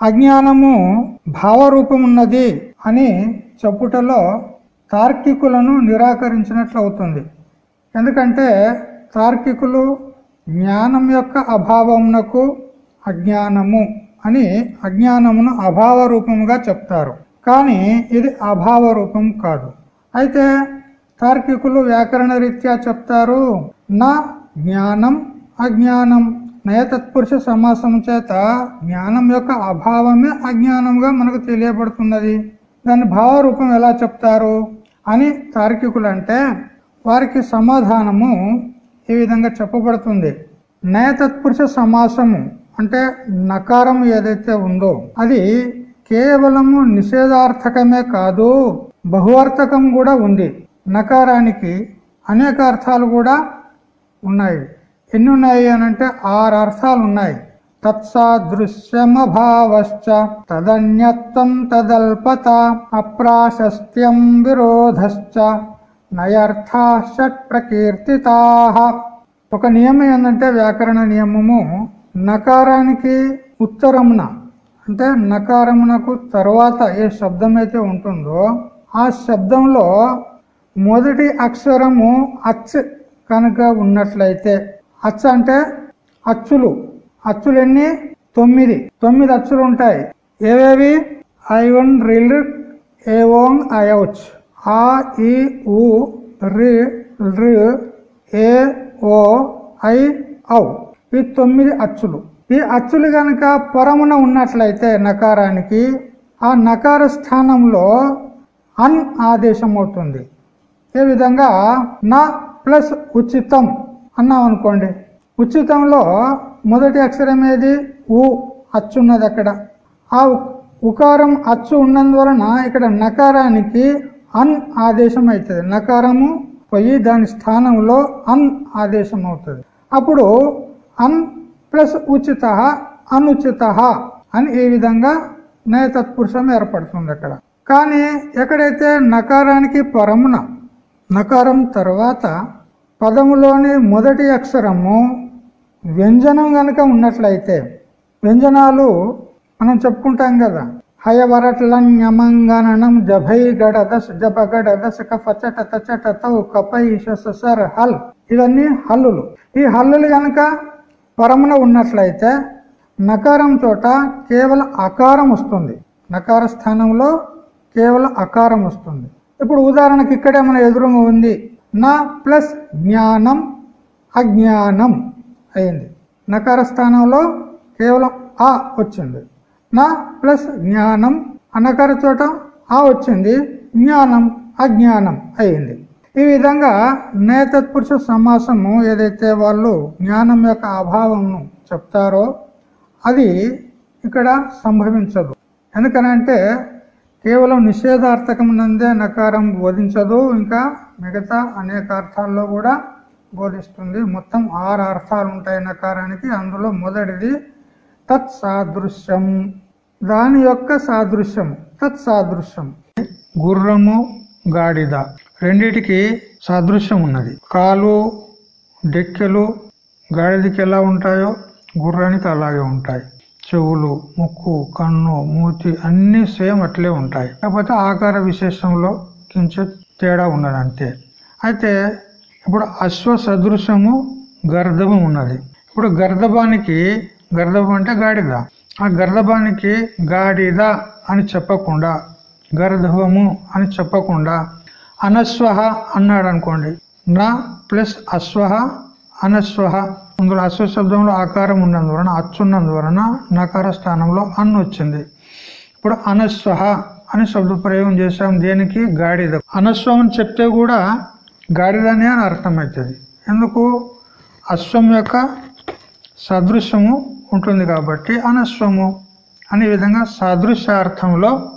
అజ్ఞానము భావరూపం ఉన్నది అని చెప్పుటలో తార్కికులను నిరాకరించినట్లు అవుతుంది ఎందుకంటే తార్కికులు జ్ఞానం యొక్క అభావమునకు అజ్ఞానము అని అజ్ఞానమును అభావ రూపముగా చెప్తారు. కానీ ఇది అభావ రూపం కాదు. అయితే తార్కికులు వ్యాకరణ రీత్యా చెప్తారు నా జ్ఞానం అజ్ఞానం నయతత్పురుష సమాసం చేత జ్ఞానం యొక్క అభావమే అజ్ఞానంగా మనకు తెలియబడుతున్నది. దాని భావరూపం ఎలా చెప్తారు అని తార్కికులు అంటే వారికి సమాధానము ఈ విధంగా చెప్పబడుతుంది. నయతత్పురుష సమాసము అంటే నకారం ఏదైతే ఉందో అది కేవలము నిషేధార్థకమే కాదు బహువార్థకం కూడా ఉంది. నకారానికి అనేక అర్థాలు కూడా ఉన్నాయి. ఎన్ని ఉన్నాయి అని అంటే ఆరు అర్థాలు ఉన్నాయి. తత్సాదృశ్యమభావశ్చ తదన్యత్వం తదల్పత అప్రాశస్త్యం విరోధశ్చ నయర్థా షట్ ప్రకీర్తితా. ఒక నియమం ఏంటంటే వ్యాకరణ నియమము నకారానికి ఉత్తరమున అంటే నకారమునకు తర్వాత ఏ శబ్దం అయితే ఉంటుందో ఆ శబ్దంలో మొదటి అక్షరము అచ్ కనుక ఉన్నట్లయితే అచ్చ అంటే అచ్చులు. అచ్చులు ఎన్ని? తొమ్మిది. తొమ్మిది అచ్చులు ఉంటాయి. ఏవేవి? ఐ వన్ రిల్ ఏ ఓంగ్ అయౌచ్ ఆ ఈ ఉ రి రి ఏ ఓ ఐ ఔ. ఈ తొమ్మిది అచ్చులు. ఈ అచ్చులు గనక పొరమున ఉన్నట్లయితే నకారానికి ఆ నకార స్థానంలో అన్ ఆదేశం అవుతుంది ఏ విధంగా? నా ప్లస్ ఉచితం. అన్నాం అనుకోండి ఉచితంలో మొదటి అక్షరం ఏది? ఉ అచ్చున్నది అక్కడ. ఆ ఉకారం అచ్చు ఉన్నందువలన ఇక్కడ నకారానికి అన్ ఆదేశం అవుతుంది నకారము పోయి దాని స్థానంలో అన్ ఆదేశం అవుతుంది అప్పుడు అన్ ప్లస్ ఉచిత అనుచిత అని ఈ విధంగా నయ తత్పురుషం ఏర్పడుతుంది అక్కడ. కానీ ఎక్కడైతే నకారానికి పరమున నకారం తర్వాత పదములోని మొదటి అక్షరము వ్యంజనం గనక ఉన్నట్లయితే వ్యంజనాలు మనం చెప్పుకుంటాం కదా హయవరట్లంగమంగనం జభై గడదశ జబ గడదశ కఫచట తచట తౌ కపై సర్ హల్. ఇవన్నీ హల్లులు. ఈ హల్లులు గనక పరమున ఉన్నట్లయితే నకారం చోట కేవలం అకారం వస్తుంది. నకార స్థానంలో కేవలం అకారం వస్తుంది. ఇప్పుడు ఉదాహరణకి ఇక్కడే మన ఎదురుగా ఉంది. నా ప్లస్ జ్ఞానం అజ్ఞానం అయింది. నకార స్థానంలో కేవలం ఆ వచ్చింది. నా ప్లస్ జ్ఞానం అనకార చోట ఆ వచ్చింది. జ్ఞానం అజ్ఞానం అయింది. ఈ విధంగా నేతత్పురుష సమాసము ఏదైతే వాళ్ళు జ్ఞానం యొక్క అభావంను చెప్తారో అది ఇక్కడ సంభవించదు. ఎందుకనంటే కేవలం నిషేధార్థకమునందే నకారం బోధించదు. ఇంకా మిగతా అనేక అర్థాల్లో కూడా బోధిస్తుంది. మొత్తం ఆరు అర్థాలు ఉంటాయి నకారానికి. అందులో మొదటిది తత్ సాదృశ్యం దాని యొక్క సాదృశ్యం తత్ సాదృశ్యం గుర్రము గాడిద రెండిటికి సాదృశ్యం ఉన్నది. కాలు డెక్కెలు గాడిదకి ఎలా ఉంటాయో గుర్రానికి అలాగే ఉంటాయి. చెవులు ముక్కు కన్ను మూతి అన్ని సేమ్ అట్లే ఉంటాయి. కాకపోతే ఆకార విశేషంలో కించిత్ తేడా ఉన్నది అంతే. అయితే ఇప్పుడు అశ్వ సదృశ్యము గర్ధము ఉన్నది. ఇప్పుడు గర్ధబానికి గర్ధభం అంటే గాడిద. ఆ గర్ధబానికి గాడిద అని చెప్పకుండా గర్ధభము అని చెప్పకుండా అనస్వహ అన్నాడు అనుకోండి నా ప్లస్ అశ్వహ అనస్వహ అందులో అశ్వ శబ్దంలో ఆకారం ఉన్నందువలన అచ్చున్నందువలన నకార స్థానంలో అన్ను వచ్చింది. ఇప్పుడు అనస్వహ అని శబ్ద ప్రయోగం చేశాం దేనికి? గాడిద. అనస్వం అని చెప్తే కూడా గాడిదనే అని అర్థమవుతుంది. ఎందుకు? అశ్వం యొక్క సదృశ్యము ఉంటుంది కాబట్టి అనస్వము అనే విధంగా సాదృశ్యార్థంలో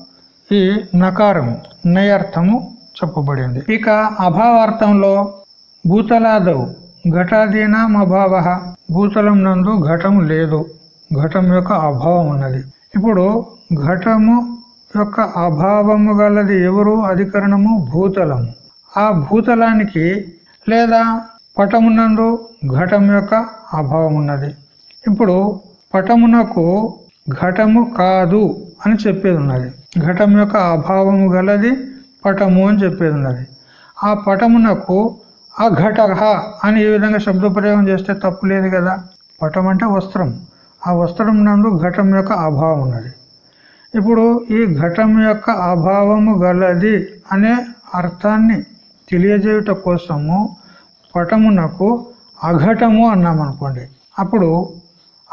ఈ నకారము నయర్థము చెప్పబడింది. ఇక అభావార్థంలో భూతలాదవు. ఘటాదీనాం అభావ భూతలం నందు ఘటం లేదు. ఘటం యొక్క అభావం ఉన్నది. ఇప్పుడు ఘటము యొక్క అభావము గలది ఎవరు? అధికరణము భూతలము. ఆ భూతలానికి లేదా పటమునందు ఘటం యొక్క అభావం ఉన్నది. ఇప్పుడు పటమునకు ఘటము కాదు అని చెప్పేది ఉన్నది. ఘటం యొక్క అభావము గలది పటము అని చెప్పేది ఉన్నది. ఆ పటమునకు అఘటహ అని ఈ విధంగా శబ్ద ప్రయోగం చేస్తే తప్పు లేదు కదా? పటం అంటే వస్త్రం. ఆ వస్త్రం నందు ఘటం యొక్క అభావం ఉన్నది. ఇప్పుడు ఈ ఘటం యొక్క అభావము గలది అనే అర్థాన్ని తెలియజేయుట కోసము పటమునకు అఘటము అన్నామనుకోండి అప్పుడు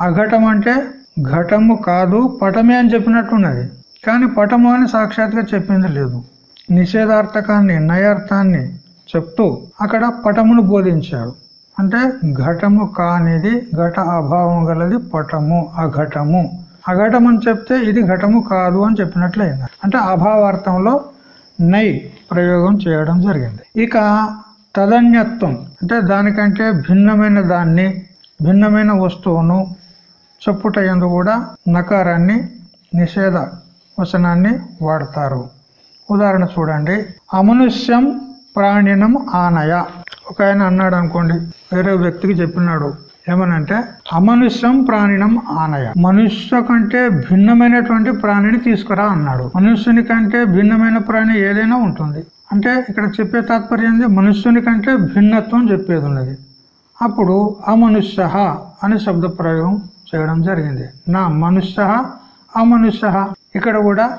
అఘటం అంటే ఘటము కాదు పటమే అని చెప్పినట్టున్నది. కానీ పటము అని సాక్షాత్గా చెప్పింది లేదు. నిషేధార్థకాన్ని నయార్థాన్ని చెప్తూ అక్కడ పటమును బోధించాడు. అంటే ఘటము కానిది ఘట అభావం గలది పటము అఘటము. అఘటం అని చెప్తే ఇది ఘటము కాదు అని చెప్పినట్లయింది. అంటే అభావార్థంలో నై ప్రయోగం చేయడం జరిగింది. ఇక తదన్యత్వం. అంటే దానికంటే భిన్నమైన దాన్ని భిన్నమైన వస్తువును చెప్పుటయందు కూడా నకారాన్ని నిషేధ వచనాన్ని వాడతారు. ఉదాహరణ చూడండి. అమనుష్యం ప్రాణినం ఆనయ. ఒక ఆయన అన్నాడు అనుకోండి వేరే వ్యక్తికి చెప్పినాడు ఏమనంటే అమనుష్యం ప్రాణినం ఆనయ. మనుష్య కంటే భిన్నమైనటువంటి ప్రాణిని తీసుకురా అన్నాడు. మనుష్యుని కంటే భిన్నమైన ప్రాణి ఏదైనా ఉంటుంది. అంటే ఇక్కడ చెప్పే తాత్పర్యం మనుష్యుని కంటే భిన్నత్వం చెప్పేది ఉన్నది. అప్పుడు అమనుష్య అనే శబ్ద ప్రయోగం చేయడం జరిగింది. నా మనుష్య అమనుష్య. ఇక్కడ కూడా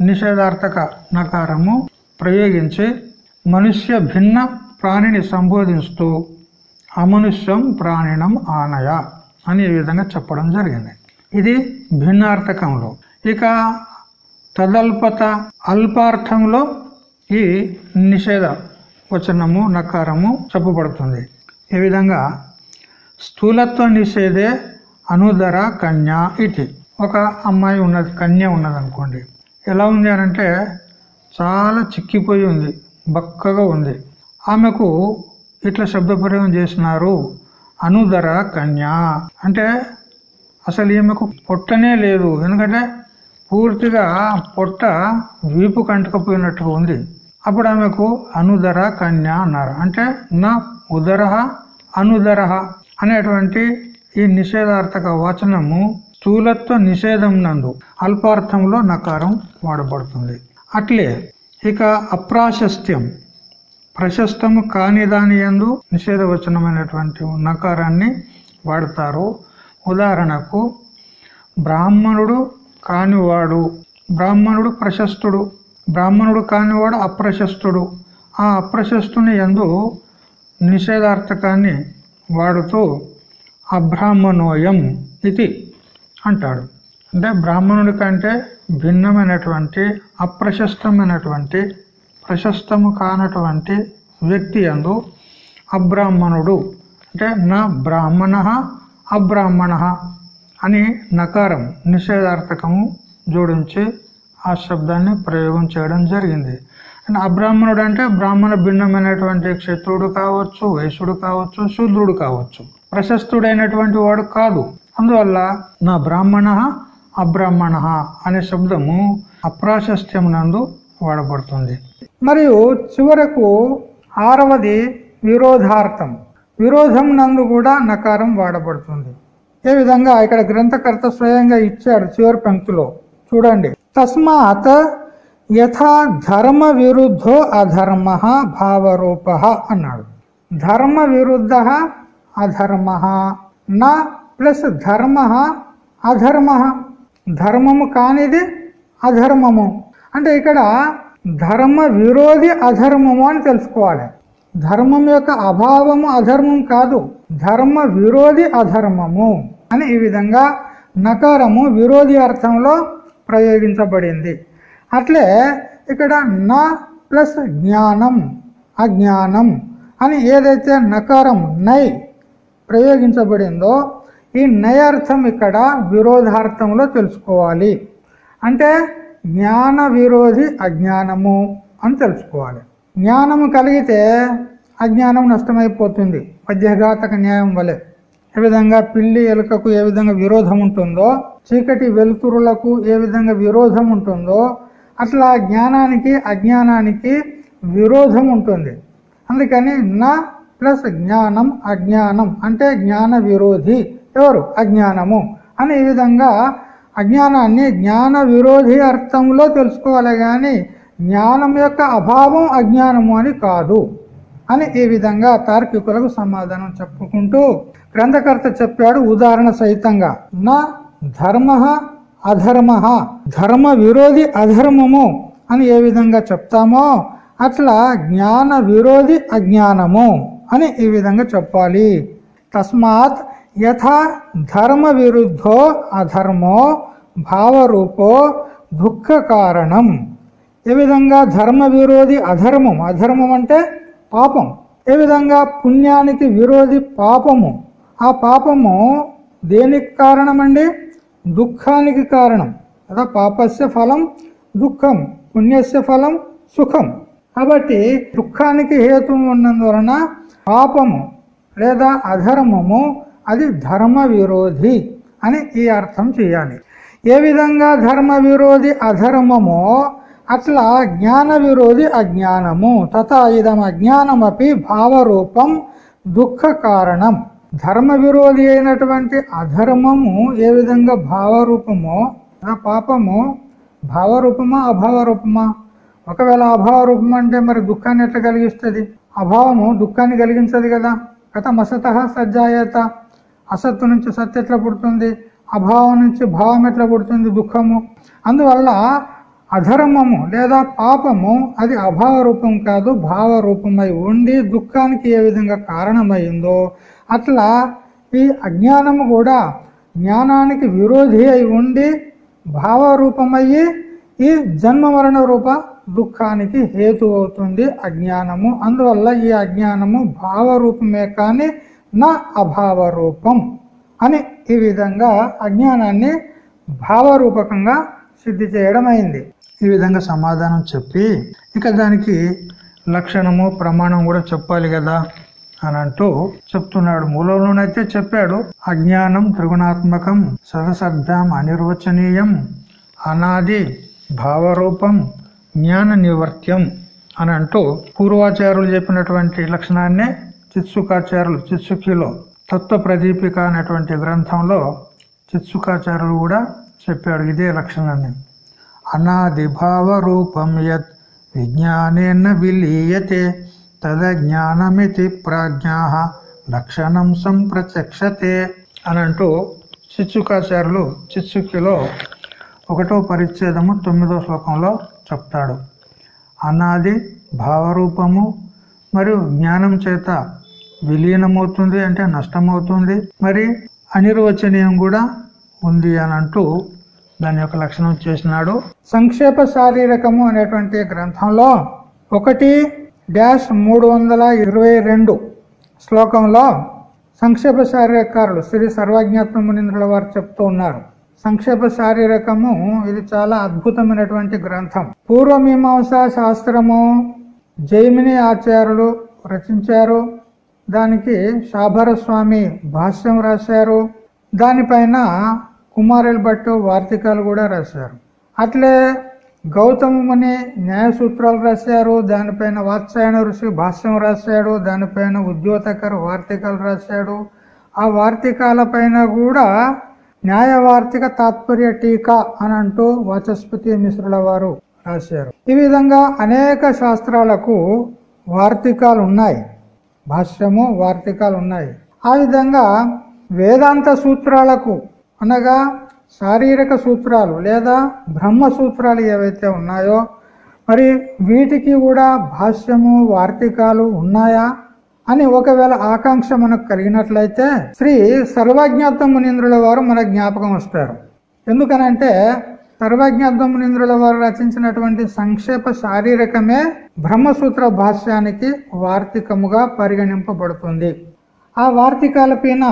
నిషేధార్థక నకారము ప్రయోగించి మనుష్య భిన్న ప్రాణిని సంబోధిస్తూ అమనుష్యం ప్రాణినం ఆనయ అని ఈ విధంగా చెప్పడం జరిగింది. ఇది భిన్నార్థకంలో. ఇక తదల్పత అల్పార్థంలో ఈ నిషేధ వచనము నకారము చెప్పబడుతుంది. ఈ విధంగా స్థూలత్వ నిషేధే అనుదర కన్య ఇది. ఒక అమ్మాయి ఉన్నది కన్య ఉన్నది అనుకోండి ఎలా ఉంది అనంటే చాలా చిక్కిపోయి ఉంది. బక్కగా ఉంది. ఆమెకు ఇట్లా శబ్ద చేసినారు. అనుదర కన్య. అంటే అసలు ఈమెకు పొట్టనే లేదు. ఎందుకంటే పూర్తిగా పొట్ట వీపు కంటకపోయినట్టుగా ఉంది. అప్పుడు ఆమెకు అనుదర కన్య అన్నారు. అంటే నా ఉదర అనుదర అనేటువంటి ఈ నిషేధార్థక వచనము స్థూలత్వ నిషేధం నందు అల్పార్థంలో నకారం వాడబడుతుంది. అట్లే ఇక అప్రాశస్త్యం. ప్రశస్తము కాని దాని ఎందు నిషేధవచనమైనటువంటి నకారాన్ని వాడతారు. ఉదాహరణకు బ్రాహ్మణుడు కానివాడు బ్రాహ్మణుడు ప్రశస్తుడు బ్రాహ్మణుడు కానివాడు అప్రశస్తుడు ఆ అప్రశస్తుని ఎందు నిషేధార్థకాన్ని వాడుతూ అబ్రాహ్మణోయం ఇది అంటాడు. అంటే బ్రాహ్మణుడి కంటే భిన్నమైనటువంటి అప్రశస్తమైనటువంటి ప్రశస్తము కానటువంటి వ్యక్తి అందు అబ్రాహ్మణుడు. అంటే నా బ్రాహ్మణ అబ్రాహ్మణ అని నకారం నిషేధార్థకము జోడించి ఆ శబ్దాన్ని ప్రయోగం చేయడం జరిగింది. అంటే అబ్రాహ్మణుడు అంటే బ్రాహ్మణ భిన్నమైనటువంటి క్షత్రుడు కావచ్చు వైశ్యుడు కావచ్చు శూద్రుడు కావచ్చు. ప్రశస్తుడైనటువంటి వాడు కాదు. అందువల్ల నా బ్రాహ్మణ అబ్రాహ్మణ అనే శబ్దము అప్రాశస్త్యం నందు వాడబడుతుంది. మరియు చివరకు ఆరవది విరోధార్థం. విరోధం నందు కూడా నకారం వాడబడుతుంది. ఏ విధంగా? ఇక్కడ గ్రంథకర్త స్వయంగా ఇచ్చాడు చివరి పంక్తిలో. చూడండి. తస్మాత్ యథా ధర్మ విరుద్ధో అధర్మ భావరూప అన్నాడు. ధర్మ విరుద్ధ అధర్మ. నా ప్లస్ ధర్మ అధర్మ. ధర్మము కానిది అధర్మము. అంటే ఇక్కడ ధర్మ విరోధి అధర్మము అని తెలుసుకోవాలి. ధర్మం యొక్క అభావము అధర్మం కాదు. ధర్మ విరోధి అధర్మము అని ఈ విధంగా నకారము విరోధి అర్థంలో ప్రయోగించబడింది. అట్లే ఇక్కడ న ప్లస్ జ్ఞానం అజ్ఞానం అని ఏదైతే నకారం నై ప్రయోగించబడిందో ఈ నయార్థం ఇక్కడ విరోధార్థంలో తెలుసుకోవాలి. అంటే జ్ఞాన విరోధి అజ్ఞానము అని తెలుసుకోవాలి. జ్ఞానము కలిగితే అజ్ఞానం నష్టమైపోతుంది. మధ్యఘాతక న్యాయం వలె. ఏ విధంగా పిల్లి ఎలుకకు ఏ విధంగా విరోధం ఉంటుందో చీకటి వెలుతురులకు ఏ విధంగా విరోధం ఉంటుందో అట్లా జ్ఞానానికి అజ్ఞానానికి విరోధం ఉంటుంది. అందుకని నా ప్లస్ జ్ఞానం అజ్ఞానం అంటే జ్ఞాన విరోధి. ఎవరు? అజ్ఞానము. అని ఈ విధంగా అజ్ఞానాన్ని జ్ఞాన విరోధి అర్థంలో తెలుసుకోవాలి కానీ జ్ఞానం యొక్క అభావం అజ్ఞానము అని కాదు. అని ఈ విధంగా తార్కికులకు సమాధానం చెప్పుకుంటూ గ్రంథకర్త చెప్పాడు ఉదాహరణ సహితంగా. నా ధర్మ అధర్మ. ధర్మ విరోధి అధర్మము అని ఏ విధంగా చెప్తామో అట్లా జ్ఞాన విరోధి అజ్ఞానము అని ఈ విధంగా చెప్పాలి. తస్మాత్ యథా ధర్మ విరుద్ధో అధర్మో భావరూపో దుఃఖ కారణం ఏ విధంగా ధర్మ విరోధి అధర్మం? అధర్మం అంటే పాపం. ఏ విధంగా పుణ్యానికి విరోధి పాపము? ఆ పాపము దేనికి కారణమండి? దుఃఖానికి కారణం. కదా పాపస్య ఫలం దుఃఖం. పుణ్యస్య ఫలం సుఖం. కాబట్టి దుఃఖానికి హేతు ఉన్నందువలన పాపము లేదా అధర్మము అది ధర్మ విరోధి అని ఈ అర్థం చేయాలి. ఏ విధంగా ధర్మ విరోధి అధర్మమో అట్లా జ్ఞాన విరోధి అజ్ఞానము. తథా ఇదం అజ్ఞానమపి భావరూపం దుఃఖ కారణం. ధర్మ విరోధి అయినటువంటి అధర్మము ఏ విధంగా భావరూపమో పాపము భావరూపమా అభావరూపమా? ఒకవేళ అభావరూపం అంటే మరి దుఃఖాన్ని ఎట్లా కలిగిస్తుంది? అభావము దుఃఖాన్ని కలిగించదు కదా. కథం అసత సజ్జాయత. అసత్తు నుంచి సత్య ఎట్లా పుడుతుంది? అభావం నుంచి భావం ఎట్లా పుడుతుంది? దుఃఖము. అందువల్ల అధర్మము లేదా పాపము అది అభావ రూపం కాదు భావ రూపమై ఉండి దుఃఖానికి ఏ విధంగా కారణమైందో అట్లా ఈ అజ్ఞానము కూడా జ్ఞానానికి విరోధి అయి ఉండి భావరూపమయ్యి ఈ జన్మ మరణ రూప దుఃఖానికి హేతు అవుతుంది అజ్ఞానము. అందువల్ల ఈ అజ్ఞానము భావరూపమే కానీ నా అభావరూపం అని ఈ విధంగా అజ్ఞానాన్ని భావరూపకంగా సిద్ధి చేయడం అయింది ఈ విధంగా సమాధానం చెప్పి ఇక దానికి లక్షణము ప్రమాణం కూడా చెప్పాలి కదా అని అంటూ చెప్తున్నాడు. మూలంలోనైతే చెప్పాడు అజ్ఞానం త్రిగుణాత్మకం సదసద్భ్యాం అనిర్వచనీయం అనాది భావరూపం జ్ఞాన నివర్త్యం అని అంటూ పూర్వాచార్యులు చెప్పినటువంటి లక్షణాన్నే చిత్సుకాచార్యులు చిత్సుఖిలో తత్వ ప్రదీపిక అనేటువంటి గ్రంథంలో చిత్సుకాచార్యులు కూడా చెప్పాడు. ఇదే లక్షణాన్ని అనాది భావ రూపం యత్ విజ్ఞానేన విలీయతే తదజ్ఞానమితి ప్రాజ్ఞా లక్షణం సంప్రచక్షతే అని అంటూ చిత్సుకాచార్యులు చిత్సుకిలో ఒకటో పరిచ్ఛేదము తొమ్మిదో శ్లోకంలో చెప్తాడు. అనాది భావరూపము మరియు జ్ఞానం చేత విలీనమవుతుంది అంటే నష్టమవుతుంది. మరి అనిర్వచనీయం కూడా ఉంది అని అంటూ దాని యొక్క లక్షణం చేసినాడు. సంక్షేప శారీరకము అనేటువంటి గ్రంథంలో ఒకటి డాష్ మూడు వందల ఇరవై రెండు శ్లోకంలో సంక్షేప శారీరకారులు శ్రీ సర్వజ్ఞాత్మ మునింద్రుల వారు చెప్తూ ఉన్నారు. సంక్షేప శారీరకము ఇది చాలా అద్భుతమైనటువంటి గ్రంథం. పూర్వమీమాంసా శాస్త్రము జైమిని ఆచార్యులు రచించారు. దానికి శాభర స్వామి భాష్యం రాశారు. దానిపైన కుమారుల భట్టు వార్తికాలు కూడా రాశారు. అట్లే గౌతముని న్యాయ సూత్రాలు రాశారు. దానిపైన వాత్సాయన ఋషి భాష్యం రాశాడు. దానిపైన ఉద్యోతకర్ వార్తికాలు రాశాడు. ఆ వార్తికాల పైన కూడా న్యాయ వార్తిక తాత్పర్య టీకా అని అంటూ వాచస్పతి మిశ్రుల వారు రాశారు. ఈ విధంగా అనేక శాస్త్రాలకు వార్తికాలు ఉన్నాయి. భాష్యము వార్తికాలు ఉన్నాయి. ఆ విధంగా వేదాంత సూత్రాలకు అనగా శారీరక సూత్రాలు లేదా బ్రహ్మ సూత్రాలు ఏవైతే ఉన్నాయో మరి వీటికి కూడా భాష్యము వార్తికాలు ఉన్నాయా అని ఒకవేళ ఆకాంక్ష మనకు కలిగినట్లయితే శ్రీ సర్వజ్ఞాత మునీంద్రుల వారు మన జ్ఞాపకం వస్తారు. ఎందుకనంటే సర్వజ్ఞాత మునీంద్రుల వారు రచించినటువంటి సంక్షేప శారీరకమే బ్రహ్మసూత్ర భాష్యానికి వార్తికముగా పరిగణింపబడుతుంది. ఆ వార్తికాల పైన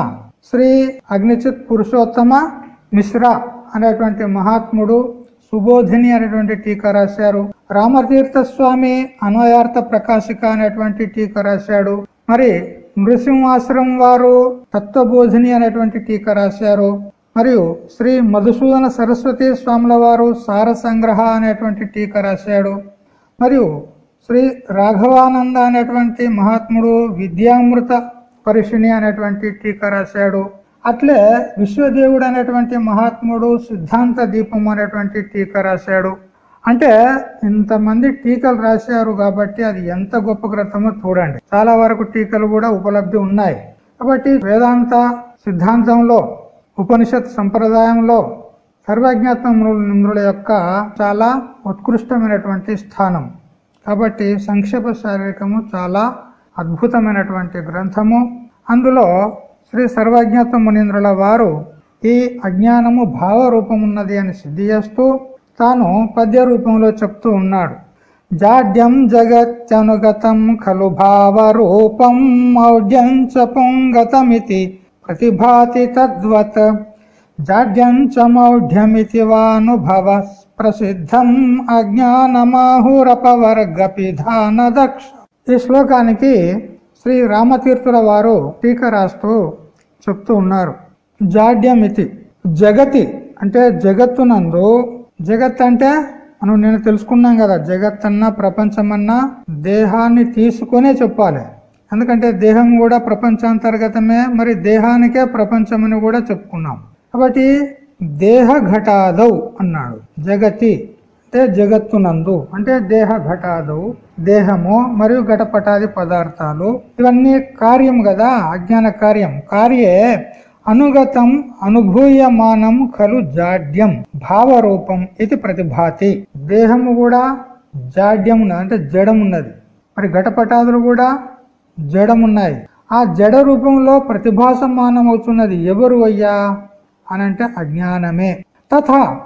శ్రీ అగ్నిచిత్ పురుషోత్తమ మిశ్రా అనేటువంటి మహాత్ముడు సుబోధిని అనేటువంటి టీకా రాశారు. రామతీర్థ స్వామి అన్వయార్థ ప్రకాశిక అనేటువంటి టీకా రాశాడు. మరి నృసింహాశ్రం వారు తత్వబోధిని అనేటువంటి టీకా రాశారు. మరియు శ్రీ మధుసూదన సరస్వతి స్వాముల వారు సార సంగ్రహ అనేటువంటి టీకా రాశాడు. మరియు శ్రీ రాఘవానంద అనేటువంటి మహాత్ముడు విద్యామృత పరిషిణి అనేటువంటి టీకా రాశాడు. అట్లే విశ్వదేవుడు అనేటువంటి మహాత్ముడు సిద్ధాంత దీపం అనేటువంటి టీకా రాశాడు. అంటే ఇంతమంది టీకలు రాశారు కాబట్టి అది ఎంత గొప్ప గ్రంథమో చూడండి. చాలా వరకు టీకలు కూడా ఉపలబ్ధి ఉన్నాయి. కాబట్టి వేదాంత సిద్ధాంతంలో ఉపనిషత్ సంప్రదాయంలో సర్వజ్ఞాత్మముల యొక్క చాలా ఉత్కృష్టమైనటువంటి స్థానం. కాబట్టి సంక్షేప శారీరకము చాలా అద్భుతమైనటువంటి గ్రంథము. అందులో శ్రీ సర్వజ్ఞాత్మ మునీంద్రుల వారు ఈ అజ్ఞానము భావ రూపమున్నది అని సిద్ధి చేస్తూ తాను పద్య రూపంలో చెప్తూ ఉన్నాడు. జాడ్యం జగత్యనుగతం ఖలు భావ రూపం మౌఢ్యం చ పొంగతమితి ప్రతిభాతి తద్వత్ జాడ్యం చ వానుభవ ప్రసిద్ధం అజ్ఞానమాహురపవర్గపిధాన దక్ష ఈ శ్లోకానికి శ్రీ రామతీర్థుల వారు టీక రాస్తూ చెప్తూ ఉన్నారు. జాడ్యమితి జగతి అంటే జగత్తునందు. జగత్ అంటే మనం నేను తెలుసుకున్నాం కదా జగత్ అన్నా ప్రపంచమన్నా దేహాన్ని తీసుకునే చెప్పాలి. ఎందుకంటే దేహం కూడా ప్రపంచాంతర్గతమే మరి దేహానికే ప్రపంచమని కూడా చెప్పుకున్నాం. కాబట్టి దేహ ఘటాదౌ అన్నాడు. జగతి అంటే జగత్తునందు అంటే దేహ ఘటాదౌ దేహము మరియు ఘటపటాది పదార్థాలు. ఇవన్నీ కార్యం కదా అజ్ఞాన కార్యం. కార్యే అనుగతం అనుభూయమానం ఖలు జాడ్యం భావరూపం ఇది ప్రతిభాతి. దేహము కూడా జాడ్యం ఉన్నది అంటే జడమున్నది. మరి ఘటపటాదులు కూడా జడమున్నాయి. ఆ జడ రూపంలో ప్రతిభాసమానమవుతున్నది ఎవరు అయ్యా? అనంటే అజ్ఞానమే. తథా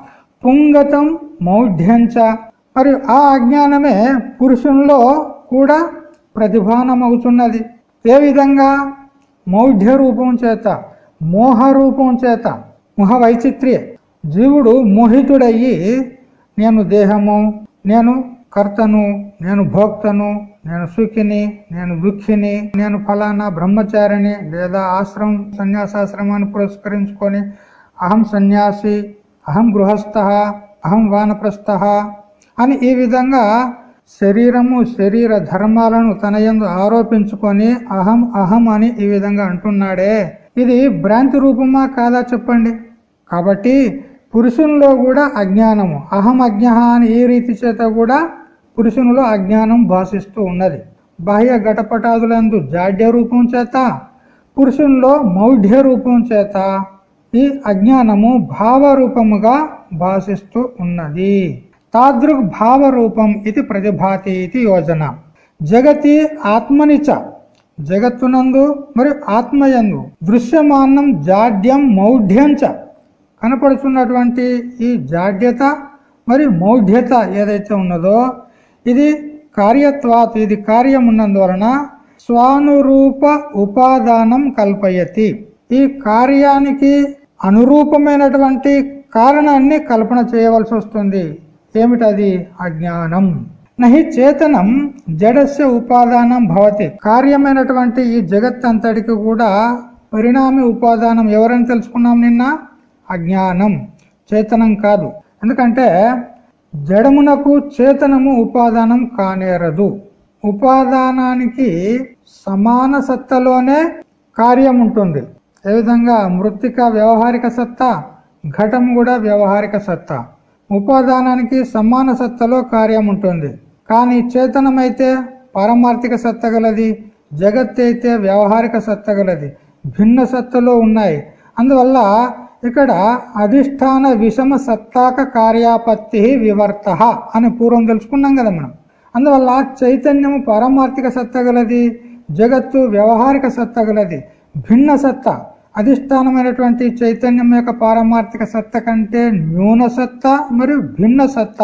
పుంగతం మౌఢ్యంచ. మరియు ఆ అజ్ఞానమే పురుషుల్లో కూడా ప్రతిభానమవుతున్నది. ఏ విధంగా? మౌఢ్య రూపం చేత మోహ రూపం చేత మోహ వైచిత్ర్య జీవుడు మోహితుడయ్యి నేను దేహము నేను కర్తను నేను భోక్తను నేను సుఖిని నేను దుఃఖిని నేను ఫలానా బ్రహ్మచారిని లేదా ఆశ్రమం సన్యాసాశ్రమాన్ని పురస్కరించుకొని అహం సన్యాసి అహం గృహస్థ అహం వానప్రస్థ అని ఈ విధంగా శరీరము శరీర ధర్మాలను తన యందు ఆరోపించుకొని అహం అహం అని ఈ విధంగా అంటున్నాడే. ఇది భ్రాంతి రూపమా కాదా చెప్పండి? కాబట్టి పురుషుల్లో కూడా అజ్ఞానము అహం అజ్ఞ అని ఈ రీతి చేత కూడా పురుషునిలో అజ్ఞానం భాషిస్తూ ఉన్నది. బాహ్య ఘటపటాదులందు జాడ్య రూపం చేత పురుషునిలో మౌఢ్య రూపం చేత ఈ అజ్ఞానము భావరూపముగా భాషిస్తూ ఉన్నది. తాదృక్ భావరూపం ఇది ప్రతిభాతి ఇది యోజన. జగతి ఆత్మనిచ జగత్తునందు మరియు ఆత్మయందు దృశ్యమానం జాడ్యం మౌఢ్యంచ కనపడుతున్నటువంటి ఈ జాడ్యత మరియు మౌఢ్యత ఏదైతే ఉన్నదో ఇది కార్యత్వాత్ ఇది కార్యమున్నందువలన స్వానురూప ఉపాదానం కల్పయతి. ఈ కార్యానికి అనురూపమైనటువంటి కారణాన్ని కల్పన చేయవలసి వస్తుంది. ఏమిటది? అజ్ఞానం. నహి చేతనం జడస్య ఉపాదానం భవతి. కార్యమైనటువంటి ఈ జగత్ అంతటికి కూడా పరిణామి ఉపాదానం ఎవరని తెలుసుకున్నాం నిన్న? అజ్ఞానం. చేతనం కాదు. ఎందుకంటే జడమునకు చేతనము ఉపాదానం కానేరదు. ఉపాదానానికి సమాన సత్తలోనే కార్యం ఉంటుంది ఏ విధంగా? మృత్తిక వ్యవహారిక సత్తా ఘటం కూడా వ్యవహారిక సత్తా. ఉపాదానానికి సమాన సత్తలో కార్యం ఉంటుంది కానీ చేతనమైతే పారమార్థిక సత్త గలది జగత్ అయితే వ్యవహారిక సత్త గలది భిన్న సత్తలో ఉన్నాయి. అందువల్ల ఇక్కడ అధిష్టాన విషమ సత్తాక కార్యాపత్తి వివర్త అని పూర్వం తెలుసుకున్నాం కదా మనం. అందువల్ల చైతన్యము పారమార్థిక సత్త గలది జగత్తు వ్యవహారిక సత్త గలది భిన్న సత్త అధిష్టానమైనటువంటి చైతన్యం యొక్క పారమార్థిక సత్త కంటే న్యూన సత్త మరియు భిన్న సత్త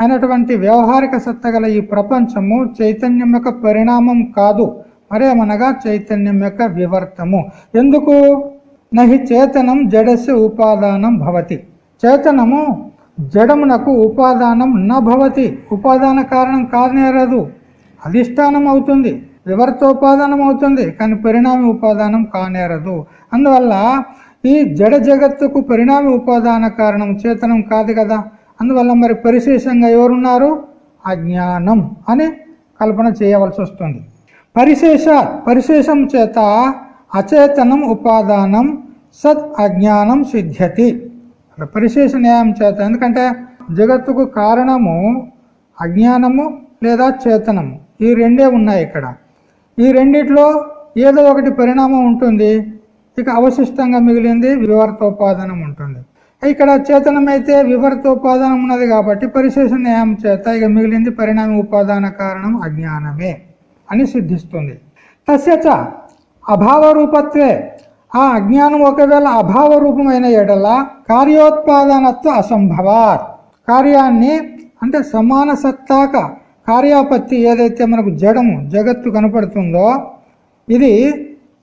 అయినటువంటి వ్యవహారిక సత్త గల ఈ ప్రపంచము చైతన్యం యొక్క పరిణామం కాదు మరేమనగా చైతన్యం యొక్క వివర్తము. ఎందుకు? నహి చేతనం జడస్య ఉపాదానం భవతి. చేతనము జడమునకు ఉపాదానం న భవతి. ఉపాదాన కారణం కానేరదు అధిష్టానం అవుతుంది. వివర్తోపాదానం అవుతుంది. కానీ పరిణామ ఉపాదానం కానేరదు అందువల్ల ఈ జడ జగత్తుకు పరిణామ ఉపాదాన కారణం చేతనం కాదు కదా. అందువల్ల మరి పరిశేషంగా ఎవరున్నారు? అజ్ఞానం అని కల్పన చేయవలసి వస్తుంది. పరిశేష పరిశేషం చేత అచేతనం ఉపాదానం సత్ అజ్ఞానం సిద్ధ్యతి. పరిశేష న్యాయం చేత ఎందుకంటే జగత్తుకు కారణము అజ్ఞానము లేదా చేతనము. ఈ రెండే ఉన్నాయి ఇక్కడ. ఈ రెండిట్లో ఏదో ఒకటి పరిణామం ఉంటుంది. ఇక అవశిష్టంగా మిగిలింది వివర్తోపాదనం ఉంటుంది. ఇక్కడ చేతనమైతే వివర్తోపాదనం ఉన్నది కాబట్టి పరిశేష న్యాయం చేత ఇక మిగిలింది పరిణామ ఉపాదాన కారణం అజ్ఞానమే అని సిద్ధిస్తుంది. తస్యచ అభావ రూపత్వే ఆ అజ్ఞానం ఒకవేళ అభావ రూపమైన ఎడల కార్యోత్పాదనత్వ అసంభవాత్. కార్యాన్ని అంటే సమాన సత్తాక కార్యాపత్తి ఏదైతే మనకు జడము జగత్తు కనపడుతుందో ఇది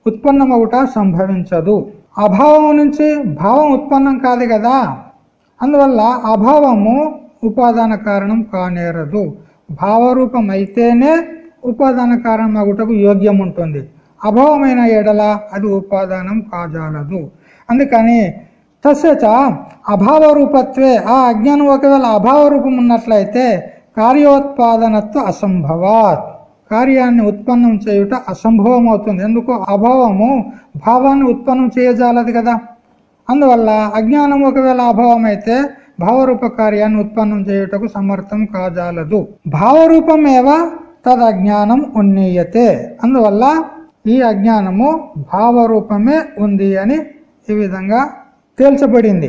ఉత్పన్నమవుట సంభవించదు. అభావం నుంచి భావం ఉత్పన్నం కాదు కదా. అందువల్ల అభావము ఉపాదాన కారణం కానేరదు. భావరూపం అయితేనే ఉపాదాన కారణం అగుటకు యోగ్యం ఉంటుంది అభావమైన ఎడల అది ఉపాదానం కాజాలదు. అందుకని తస్యచ అభావ రూపత్వే ఆ అజ్ఞానం ఒకవేళ అభావ రూపం ఉన్నట్లయితే కార్యోత్పాదనత్వ అసంభవాత్. కార్యాన్ని ఉత్పన్నం చేయుట అసంభవం అవుతుంది ఎందుకు? అభావము భావాన్ని ఉత్పన్నం చేయజాలదు కదా. అందువల్ల అజ్ఞానం ఒకవేళ అభావం అయితే భావరూప కార్యాన్ని ఉత్పన్నం చేయుటకు సమర్థం కాజాలదు. భావరూపమేవ? తదజ్ఞానం ఉన్నీయతే. అందువల్ల ఈ అజ్ఞానము భావరూపమే ఉంది అని ఈ విధంగా తేల్చబడింది.